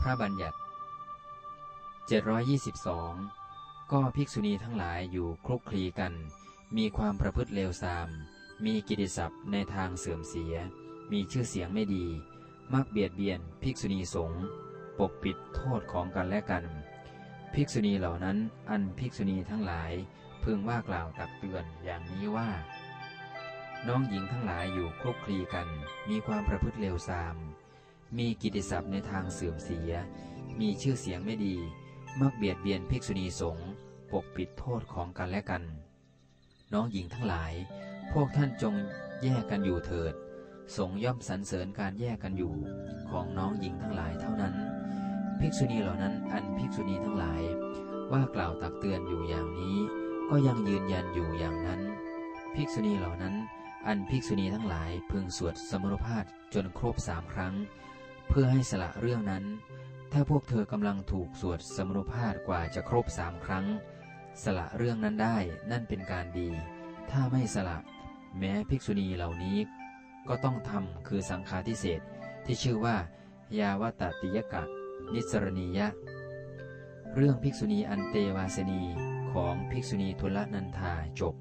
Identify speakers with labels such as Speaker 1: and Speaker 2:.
Speaker 1: พระบัญญัติ 722 ก็ภิกษุณีทั้งหลายอยู่คลุกคลีกัน มีความประพฤติเลวทราม มีกิติศัพท์ในทางเสื่อมเสีย มีชื่อเสียงไม่ดี มักเบียดเบียนภิกษุณีสงฆ์ปกปิดโทษของกันและกัน ภิกษุณีเหล่านั้นอันภิกษุณีทั้งหลายพึงว่ากล่าวตักเตือนอย่างนี้ว่า น้องหญิงทั้งหลายอยู่คลุกคลีกัน มีความประพฤติเลวทราม มีกิติศัพท์ในทางเสื่อมเสีย มีชื่อเสียงไม่ดี มักเบียดเบียนภิกษุณีสงฆ์ปกปิดโทษของกันและกัน น้องหญิงทั้งหลาย พวกท่านจงแยกกันอยู่เถิด สงย่อมสรรเสริญการแยกกันอยู่ของน้องหญิงทั้งหลายเท่านั้น ภิกษุณีเหล่านั้นอันภิกษุณีทั้งหลาย ว่ากล่าวตักเตือนอยู่อย่างนี้ ก็ยังยืนยันอยู่อย่างนั้น ภิกษุณีเหล่านั้น อันภิกษุณีทั้งหลายพึงสวดสมรภาพจนครบสามครั้ง เพื่อให้สละเรื่องนั้น ถ้าพวกเธอกำลังถูกสวดสมุภาพกว่าจะครบสามครั้ง สละเรื่องนั้นได้นั่นเป็นการดี ถ้าไม่สละ แม้ภิกษุณีเหล่านี้ ก็ต้องทำคือสังฆาทิเศษที่ชื่อว่า ยาวตติยกะ นิสรณียะ เรื่องภิกษุณีอันเตวาสนีของภิกษุณีทุลนันทาจบ